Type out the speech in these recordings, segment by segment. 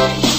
Thank you.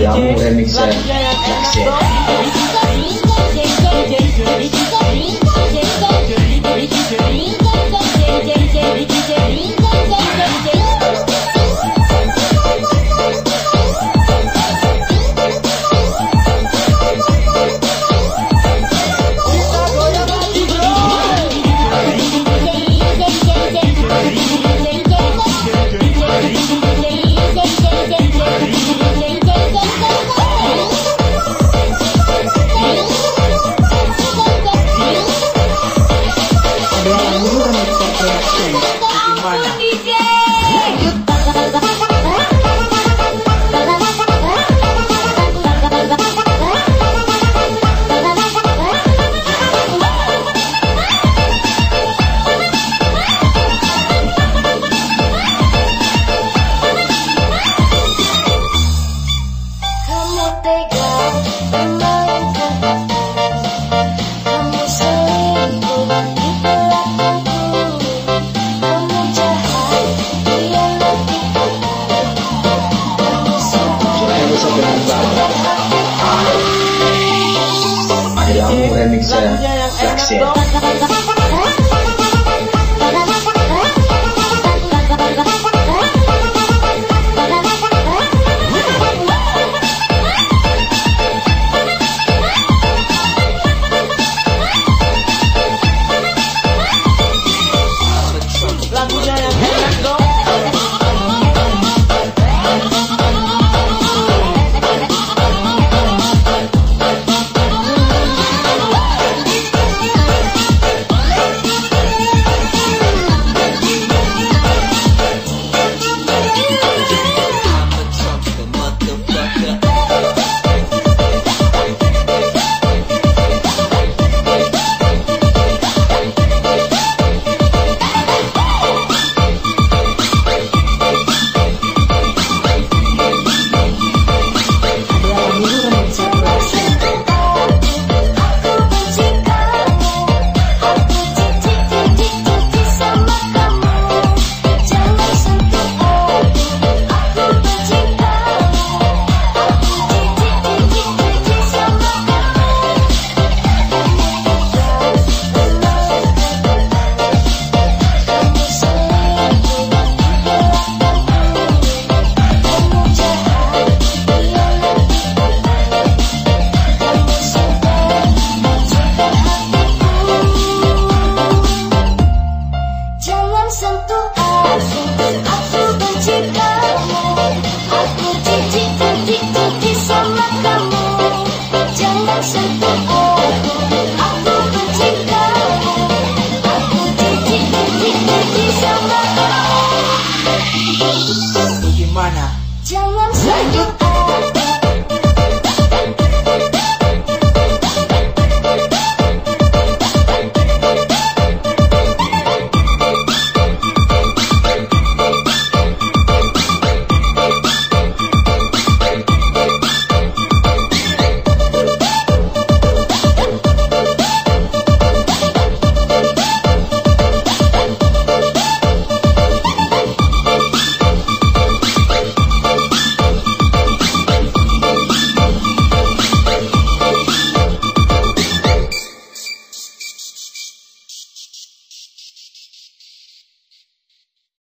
Young Remixer Maxi. 中国好兄弟节。Ada yang remix ya, Saksi mana? Jalan.